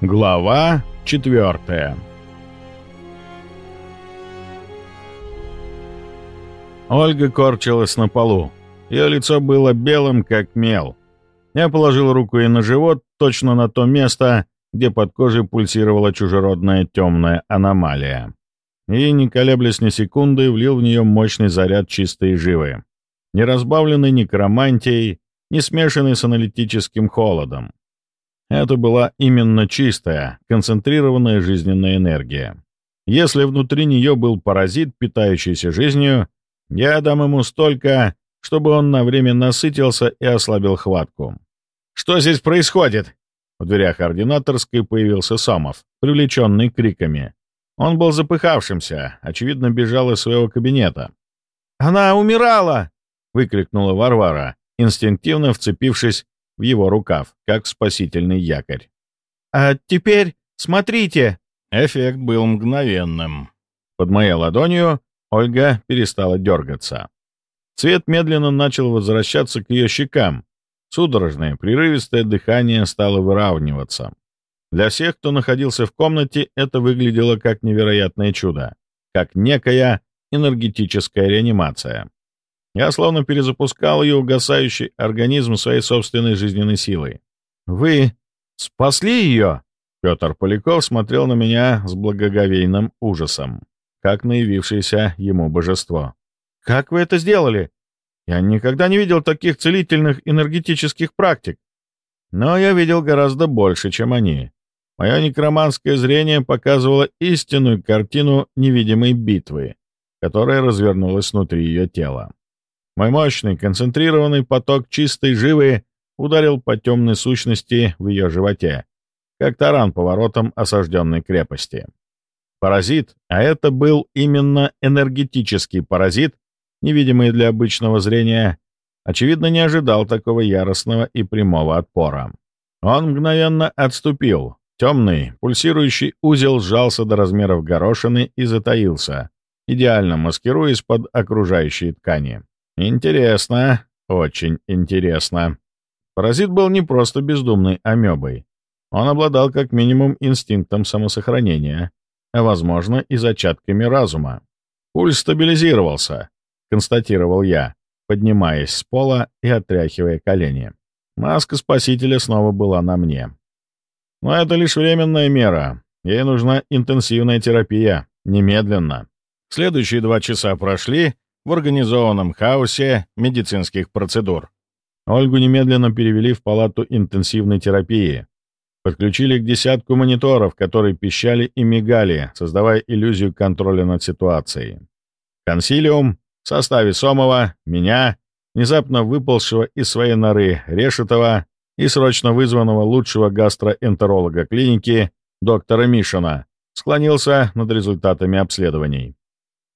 Глава четвертая Ольга корчилась на полу. Ее лицо было белым, как мел. Я положил руку ей на живот, точно на то место, где под кожей пульсировала чужеродная темная аномалия. И, не колеблясь ни секунды, влил в нее мощный заряд чистой живы, не разбавленный некромантией, не смешанный с аналитическим холодом. Это была именно чистая, концентрированная жизненная энергия. Если внутри нее был паразит, питающийся жизнью, я дам ему столько, чтобы он на время насытился и ослабил хватку. «Что здесь происходит?» В дверях ординаторской появился Сомов, привлеченный криками. Он был запыхавшимся, очевидно, бежал из своего кабинета. «Она умирала!» — выкрикнула Варвара, инстинктивно вцепившись в его рукав, как спасительный якорь. «А теперь смотрите!» Эффект был мгновенным. Под моей ладонью Ольга перестала дергаться. Цвет медленно начал возвращаться к ее щекам. Судорожное, прерывистое дыхание стало выравниваться. Для всех, кто находился в комнате, это выглядело как невероятное чудо, как некая энергетическая реанимация. Я словно перезапускал ее угасающий организм своей собственной жизненной силой. «Вы спасли ее?» Петр Поляков смотрел на меня с благоговейным ужасом, как на явившееся ему божество. «Как вы это сделали? Я никогда не видел таких целительных энергетических практик. Но я видел гораздо больше, чем они. Мое некроманское зрение показывало истинную картину невидимой битвы, которая развернулась внутри ее тела. Мой мощный, концентрированный поток чистой живы ударил по темной сущности в ее животе, как таран по воротам осажденной крепости. Паразит, а это был именно энергетический паразит, невидимый для обычного зрения, очевидно, не ожидал такого яростного и прямого отпора. Он мгновенно отступил. Темный, пульсирующий узел сжался до размеров горошины и затаился, идеально маскируясь под окружающие ткани. Интересно, очень интересно. Паразит был не просто бездумной амебой. Он обладал как минимум инстинктом самосохранения, а, возможно, и зачатками разума. Пульс стабилизировался, констатировал я, поднимаясь с пола и отряхивая колени. Маска спасителя снова была на мне. Но это лишь временная мера. Ей нужна интенсивная терапия. Немедленно. Следующие два часа прошли, в организованном хаосе медицинских процедур. Ольгу немедленно перевели в палату интенсивной терапии. Подключили к десятку мониторов, которые пищали и мигали, создавая иллюзию контроля над ситуацией. Консилиум в составе Сомова, меня, внезапно выползшего из своей норы Решетова и срочно вызванного лучшего гастроэнтеролога клиники доктора Мишина, склонился над результатами обследований.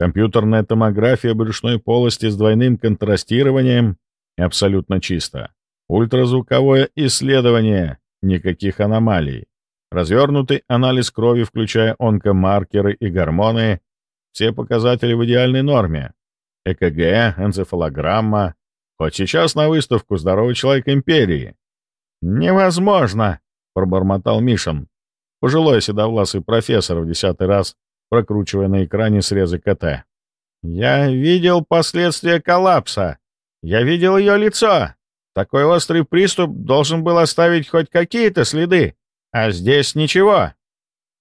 Компьютерная томография брюшной полости с двойным контрастированием абсолютно чисто. Ультразвуковое исследование, никаких аномалий. Развернутый анализ крови, включая онкомаркеры и гормоны, все показатели в идеальной норме. ЭКГ, энцефалограмма. Хоть сейчас на выставку «Здоровый человек империи». «Невозможно!» — пробормотал Мишин. Пожилой седовласый профессор в десятый раз прокручивая на экране срезы КТ. «Я видел последствия коллапса. Я видел ее лицо. Такой острый приступ должен был оставить хоть какие-то следы. А здесь ничего».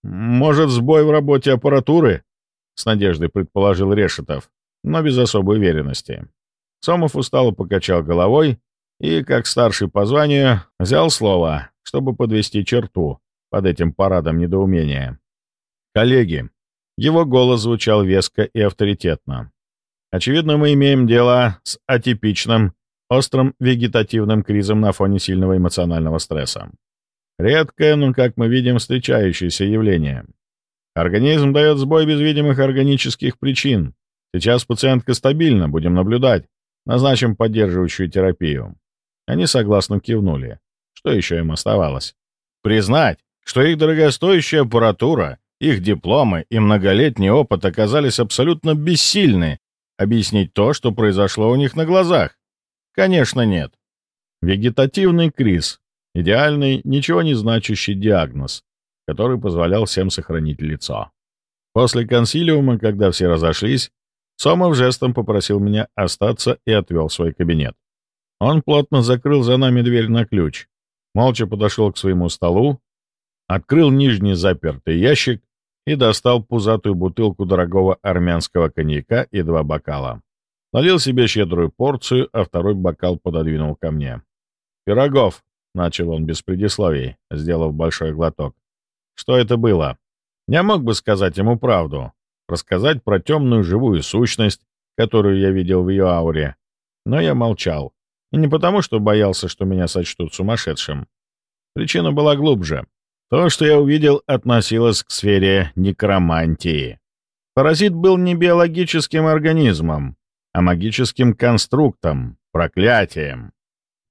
«Может, сбой в работе аппаратуры?» — с надеждой предположил Решетов, но без особой уверенности. Сомов устало покачал головой и, как старший по званию, взял слово, чтобы подвести черту под этим парадом недоумения. «Коллеги, его голос звучал веско и авторитетно. Очевидно, мы имеем дело с атипичным, острым вегетативным кризом на фоне сильного эмоционального стресса. Редкое, но, как мы видим, встречающееся явление. Организм дает сбой без видимых органических причин. Сейчас пациентка стабильна, будем наблюдать. Назначим поддерживающую терапию. Они согласно кивнули. Что еще им оставалось? Признать, что их дорогостоящая аппаратура их дипломы и многолетний опыт оказались абсолютно бессильны объяснить то, что произошло у них на глазах. Конечно, нет. Вегетативный криз — идеальный, ничего не значащий диагноз. который позволял всем сохранить лицо. После консилиума, когда все разошлись, Сомов жестом попросил меня остаться и отвел в свой кабинет. Он плотно закрыл за нами дверь на ключ, молча подошел к своему столу, открыл нижний запертый ящик и достал пузатую бутылку дорогого армянского коньяка и два бокала. Налил себе щедрую порцию, а второй бокал пододвинул ко мне. «Пирогов», — начал он без предисловий, сделав большой глоток. «Что это было?» Я мог бы сказать ему правду, рассказать про темную живую сущность, которую я видел в ее ауре, но я молчал. И не потому, что боялся, что меня сочтут сумасшедшим. Причина была глубже. То, что я увидел, относилось к сфере некромантии. Паразит был не биологическим организмом, а магическим конструктом, проклятием.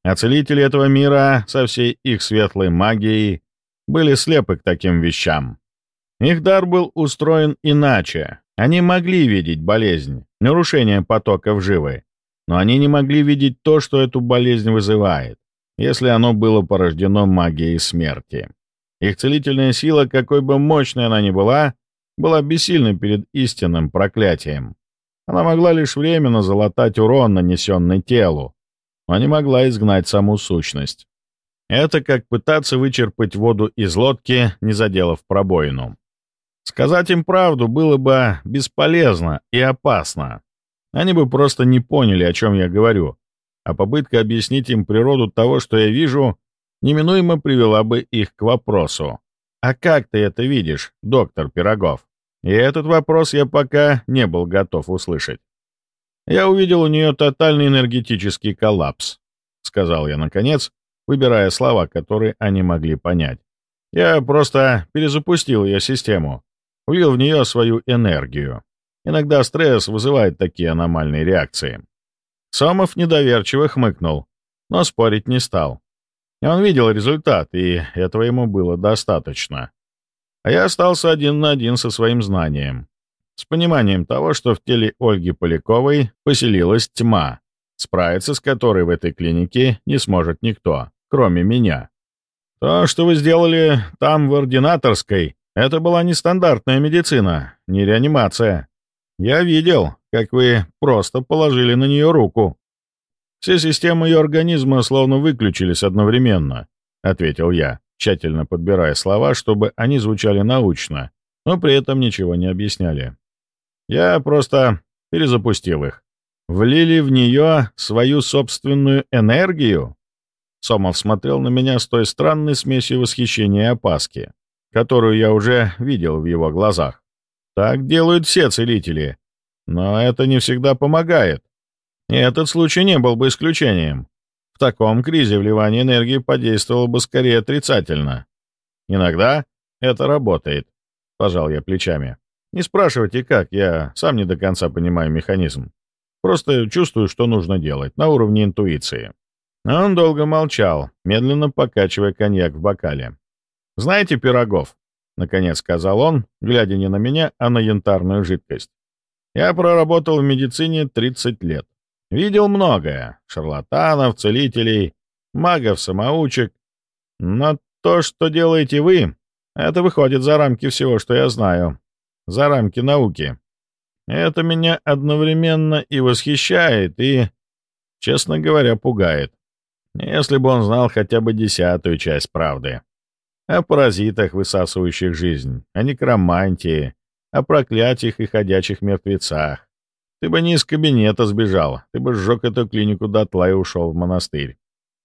А целители этого мира со всей их светлой магией были слепы к таким вещам. Их дар был устроен иначе. Они могли видеть болезнь, нарушение потоков живы, но они не могли видеть то, что эту болезнь вызывает, если оно было порождено магией смерти. Их целительная сила, какой бы мощной она ни была, была бессильна перед истинным проклятием. Она могла лишь временно залатать урон, нанесенный телу, но не могла изгнать саму сущность. Это как пытаться вычерпать воду из лодки, не заделав пробоину. Сказать им правду было бы бесполезно и опасно. Они бы просто не поняли, о чем я говорю, а попытка объяснить им природу того, что я вижу, неминуемо привела бы их к вопросу. «А как ты это видишь, доктор Пирогов?» И этот вопрос я пока не был готов услышать. «Я увидел у нее тотальный энергетический коллапс», — сказал я наконец, выбирая слова, которые они могли понять. «Я просто перезапустил ее систему, влил в нее свою энергию. Иногда стресс вызывает такие аномальные реакции. Сомов недоверчиво хмыкнул, но спорить не стал. Он видел результат, и этого ему было достаточно. А я остался один на один со своим знанием. С пониманием того, что в теле Ольги Поляковой поселилась тьма, справиться с которой в этой клинике не сможет никто, кроме меня. То, что вы сделали там, в ординаторской, это была не стандартная медицина, не реанимация. «Я видел, как вы просто положили на нее руку. Все системы ее организма словно выключились одновременно», — ответил я, тщательно подбирая слова, чтобы они звучали научно, но при этом ничего не объясняли. «Я просто перезапустил их. Влили в нее свою собственную энергию?» Сомов смотрел на меня с той странной смесью восхищения и опаски, которую я уже видел в его глазах. Так делают все целители. Но это не всегда помогает. И этот случай не был бы исключением. В таком кризе вливание энергии подействовало бы скорее отрицательно. Иногда это работает, пожал я плечами. Не спрашивайте как, я сам не до конца понимаю механизм. Просто чувствую, что нужно делать, на уровне интуиции. Он долго молчал, медленно покачивая коньяк в бокале. «Знаете пирогов?» наконец сказал он, глядя не на меня, а на янтарную жидкость. Я проработал в медицине 30 лет. Видел многое — шарлатанов, целителей, магов-самоучек. Но то, что делаете вы, это выходит за рамки всего, что я знаю, за рамки науки. Это меня одновременно и восхищает, и, честно говоря, пугает. Если бы он знал хотя бы десятую часть правды о паразитах, высасывающих жизнь, о некромантии, о проклятиях и ходячих мертвецах. Ты бы не из кабинета сбежал, ты бы сжег эту клинику дотла и ушел в монастырь.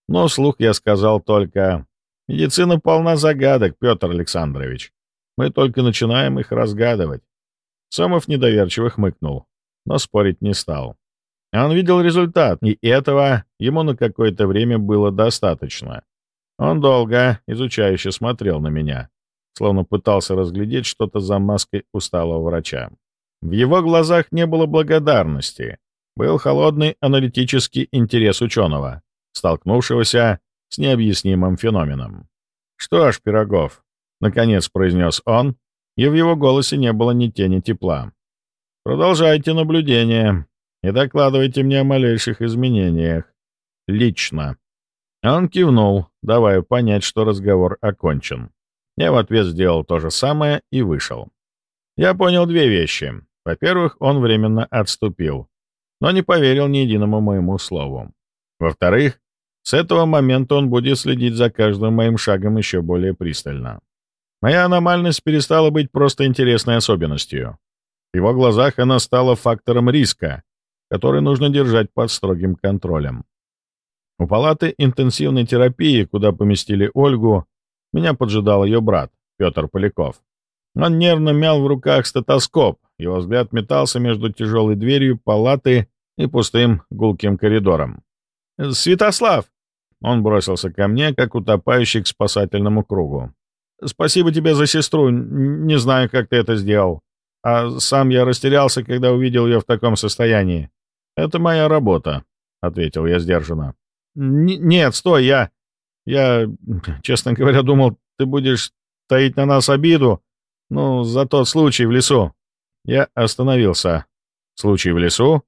Но вслух я сказал только, медицина полна загадок, Петр Александрович. Мы только начинаем их разгадывать. Сомов недоверчиво хмыкнул, но спорить не стал. Он видел результат, и этого ему на какое-то время было достаточно. Он долго, изучающе смотрел на меня, словно пытался разглядеть что-то за маской усталого врача. В его глазах не было благодарности. Был холодный аналитический интерес ученого, столкнувшегося с необъяснимым феноменом. «Что ж, Пирогов», — наконец произнес он, и в его голосе не было ни тени тепла. «Продолжайте наблюдение и докладывайте мне о малейших изменениях. Лично». Он кивнул, давая понять, что разговор окончен. Я в ответ сделал то же самое и вышел. Я понял две вещи. Во-первых, он временно отступил, но не поверил ни единому моему слову. Во-вторых, с этого момента он будет следить за каждым моим шагом еще более пристально. Моя аномальность перестала быть просто интересной особенностью. В его глазах она стала фактором риска, который нужно держать под строгим контролем. У палаты интенсивной терапии, куда поместили Ольгу, меня поджидал ее брат, Петр Поляков. Он нервно мял в руках стетоскоп, его взгляд метался между тяжелой дверью палаты и пустым гулким коридором. «Святослав!» Он бросился ко мне, как утопающий к спасательному кругу. «Спасибо тебе за сестру. Не знаю, как ты это сделал. А сам я растерялся, когда увидел ее в таком состоянии. Это моя работа», — ответил я сдержанно. «Нет, стой, я... Я, честно говоря, думал, ты будешь таить на нас обиду, ну, за тот случай в лесу». Я остановился. «Случай в лесу?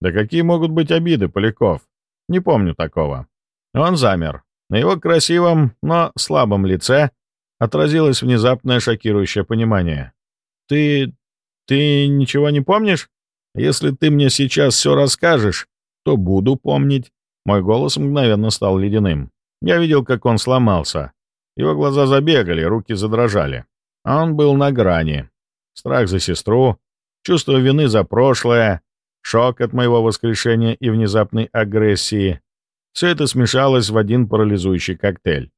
Да какие могут быть обиды, Поляков? Не помню такого». Он замер. На его красивом, но слабом лице отразилось внезапное шокирующее понимание. «Ты... ты ничего не помнишь? Если ты мне сейчас все расскажешь, то буду помнить». Мой голос мгновенно стал ледяным. Я видел, как он сломался. Его глаза забегали, руки задрожали. Он был на грани. Страх за сестру, чувство вины за прошлое, шок от моего воскрешения и внезапной агрессии. Все это смешалось в один парализующий коктейль.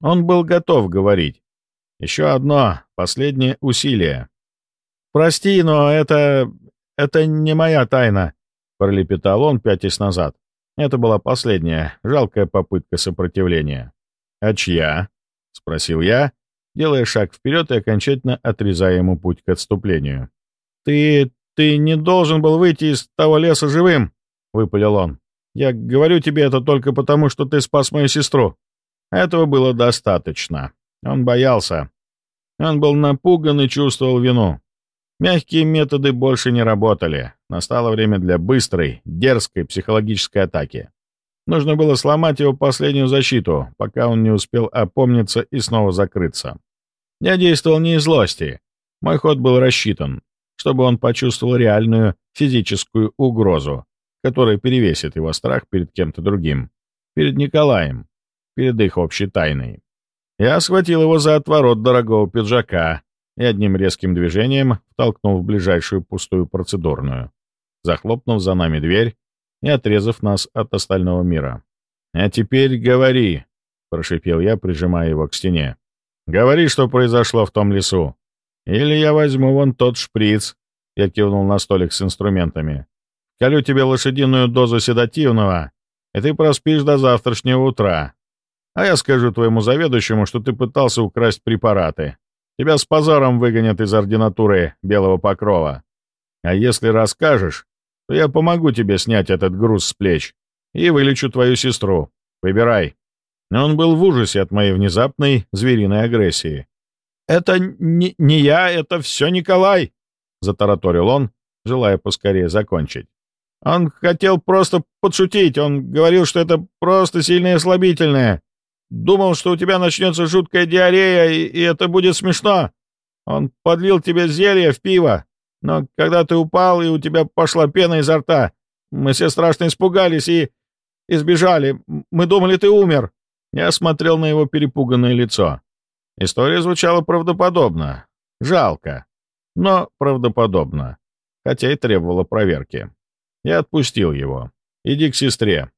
Он был готов говорить. Еще одно, последнее усилие. «Прости, но это... это не моя тайна», — пролепетал он, пятясь назад. Это была последняя, жалкая попытка сопротивления. «А чья?» — спросил я, делая шаг вперед и окончательно отрезая ему путь к отступлению. «Ты... ты не должен был выйти из того леса живым!» — выпалил он. «Я говорю тебе это только потому, что ты спас мою сестру». Этого было достаточно. Он боялся. Он был напуган и чувствовал вину. Мягкие методы больше не работали. Настало время для быстрой, дерзкой психологической атаки. Нужно было сломать его последнюю защиту, пока он не успел опомниться и снова закрыться. Я действовал не из злости. Мой ход был рассчитан, чтобы он почувствовал реальную физическую угрозу, которая перевесит его страх перед кем-то другим, перед Николаем, перед их общей тайной. Я схватил его за отворот дорогого пиджака и одним резким движением втолкнул в ближайшую пустую процедурную, захлопнув за нами дверь и отрезав нас от остального мира. «А теперь говори», — прошипел я, прижимая его к стене. «Говори, что произошло в том лесу. Или я возьму вон тот шприц», — я кивнул на столик с инструментами. «Колю тебе лошадиную дозу седативного, и ты проспишь до завтрашнего утра. А я скажу твоему заведующему, что ты пытался украсть препараты. Тебя с позором выгонят из ординатуры Белого Покрова. А если расскажешь, то я помогу тебе снять этот груз с плеч и вылечу твою сестру. Выбирай». Он был в ужасе от моей внезапной звериной агрессии. «Это не, не я, это все Николай!» — затараторил он, желая поскорее закончить. «Он хотел просто подшутить, он говорил, что это просто сильное слабительное. Думал, что у тебя начнется жуткая диарея, и, и это будет смешно. Он подлил тебе зелье в пиво, но когда ты упал, и у тебя пошла пена изо рта, мы все страшно испугались и... и сбежали. Мы думали, ты умер». Я смотрел на его перепуганное лицо. История звучала правдоподобно. Жалко, но правдоподобно, хотя и требовала проверки. Я отпустил его. «Иди к сестре».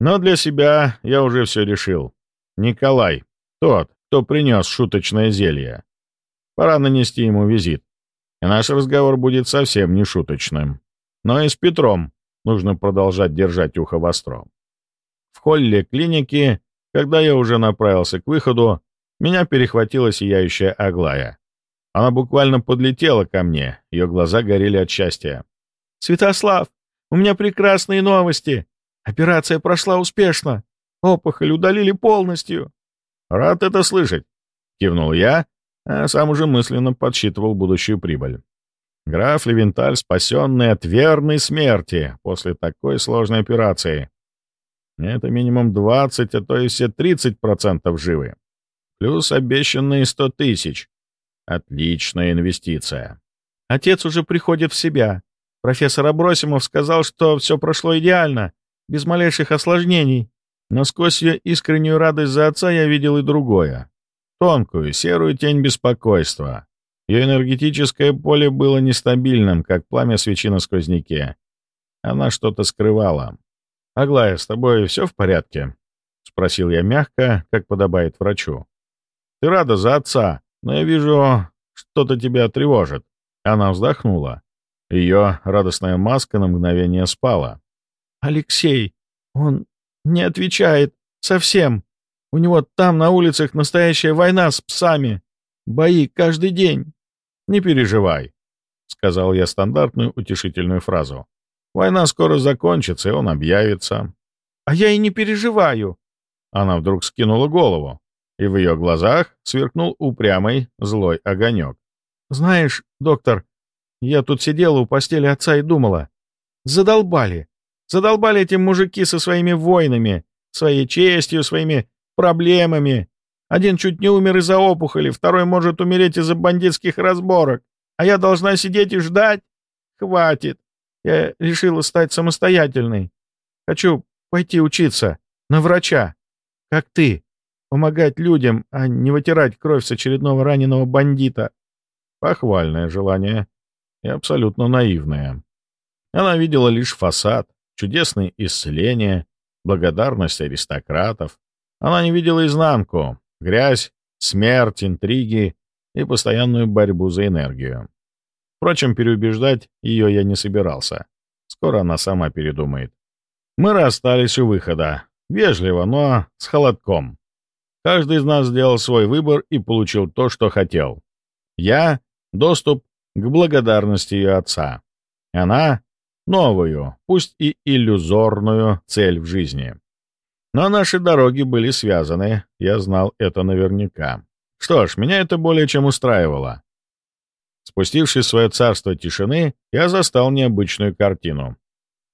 Но для себя я уже все решил. Николай, тот, кто принес шуточное зелье. Пора нанести ему визит и наш разговор будет совсем не шуточным. Но и с Петром нужно продолжать держать ухо востро. В холле клиники, когда я уже направился к выходу, меня перехватила сияющая Аглая. Она буквально подлетела ко мне, ее глаза горели от счастья. «Святослав, у меня прекрасные новости! Операция прошла успешно! Опухоль удалили полностью!» «Рад это слышать!» — кивнул я а сам уже мысленно подсчитывал будущую прибыль. Граф Левенталь, спасенный от верной смерти после такой сложной операции. Это минимум 20, а то и все 30% живы. плюс обещанные сто тысяч. Отличная инвестиция. Отец уже приходит в себя. Профессор Абросимов сказал, что все прошло идеально, без малейших осложнений. Но сквозь ее искреннюю радость за отца я видел и другое. Тонкую, серую тень беспокойства. Ее энергетическое поле было нестабильным, как пламя свечи на сквозняке. Она что-то скрывала. «Аглая, с тобой все в порядке?» — спросил я мягко, как подобает врачу. «Ты рада за отца, но я вижу, что-то тебя тревожит». Она вздохнула. Ее радостная маска на мгновение спала. «Алексей, он не отвечает совсем. У него там на улицах настоящая война с псами. Бои каждый день. Не переживай», — сказал я стандартную утешительную фразу. «Война скоро закончится, и он объявится». «А я и не переживаю». Она вдруг скинула голову, и в ее глазах сверкнул упрямый злой огонек. «Знаешь, доктор, я тут сидела у постели отца и думала. Задолбали. Задолбали эти мужики со своими войнами, своей честью, своими проблемами. Один чуть не умер из-за опухоли, второй может умереть из-за бандитских разборок. А я должна сидеть и ждать? Хватит. Я решила стать самостоятельной. Хочу пойти учиться на врача, как ты. Помогать людям, а не вытирать кровь с очередного раненого бандита. Похвальное желание и абсолютно наивное. Она видела лишь фасад, чудесные исцеления, благодарность аристократов. Она не видела изнанку, грязь, смерть, интриги и постоянную борьбу за энергию. Впрочем, переубеждать ее я не собирался. Скоро она сама передумает. Мы расстались у выхода. Вежливо, но с холодком. Каждый из нас сделал свой выбор и получил то, что хотел. Я — доступ к благодарности ее отца. Она новую, пусть и иллюзорную цель в жизни. Но наши дороги были связаны, я знал это наверняка. Что ж, меня это более чем устраивало. Спустившись в свое царство тишины, я застал необычную картину.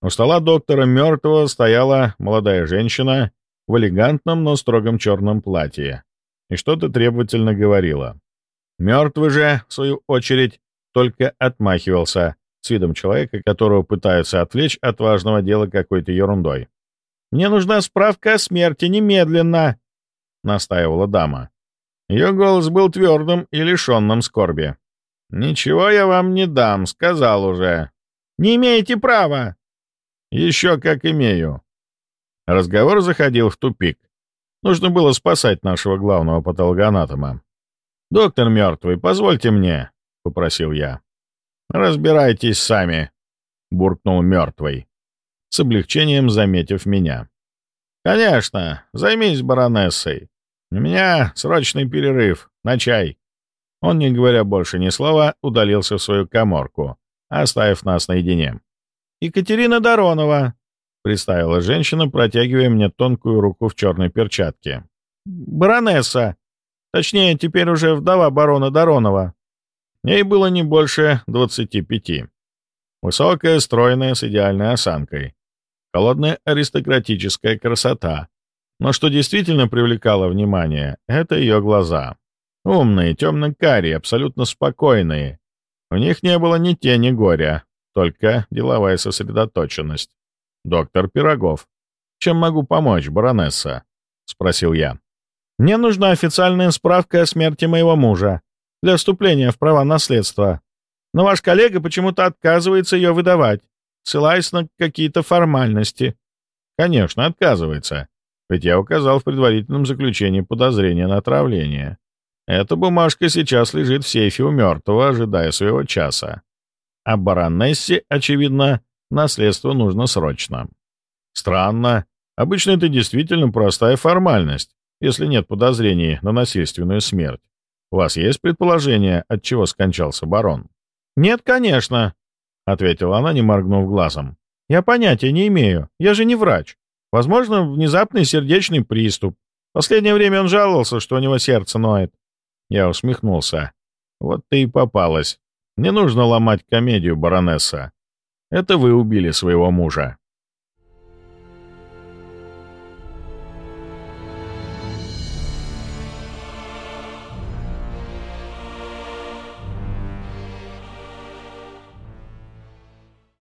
У стола доктора мертвого стояла молодая женщина в элегантном, но строгом черном платье и что-то требовательно говорила. Мертвый же, в свою очередь, только отмахивался, с видом человека, которого пытаются отвлечь от важного дела какой-то ерундой. «Мне нужна справка о смерти немедленно!» — настаивала дама. Ее голос был твердым и лишенным скорби. «Ничего я вам не дам, сказал уже». «Не имеете права!» «Еще как имею». Разговор заходил в тупик. Нужно было спасать нашего главного патологоанатома. «Доктор мертвый, позвольте мне», — попросил я. «Разбирайтесь сами», — буркнул мертвый, с облегчением заметив меня. «Конечно, займись баронессой. У меня срочный перерыв, на чай». Он, не говоря больше ни слова, удалился в свою коморку, оставив нас наедине. «Екатерина Доронова», — представила женщина, протягивая мне тонкую руку в черной перчатке. «Баронесса. Точнее, теперь уже вдова барона Доронова. Ей было не больше 25. Высокая, стройная, с идеальной осанкой. Холодная аристократическая красота. Но что действительно привлекало внимание, это ее глаза. Умные, темно-карие, абсолютно спокойные. У них не было ни тени горя, только деловая сосредоточенность. «Доктор Пирогов, чем могу помочь, баронесса?» — спросил я. «Мне нужна официальная справка о смерти моего мужа для вступления в права наследства. Но ваш коллега почему-то отказывается ее выдавать, ссылаясь на какие-то формальности. Конечно, отказывается. Ведь я указал в предварительном заключении подозрение на отравление. Эта бумажка сейчас лежит в сейфе у мертвого, ожидая своего часа. А баронессе, очевидно, наследство нужно срочно. Странно. Обычно это действительно простая формальность, если нет подозрений на насильственную смерть. У вас есть предположение, от чего скончался барон?» «Нет, конечно», — ответила она, не моргнув глазом. «Я понятия не имею. Я же не врач. Возможно, внезапный сердечный приступ. В последнее время он жаловался, что у него сердце ноет». Я усмехнулся. «Вот ты и попалась. Не нужно ломать комедию, баронесса. Это вы убили своего мужа».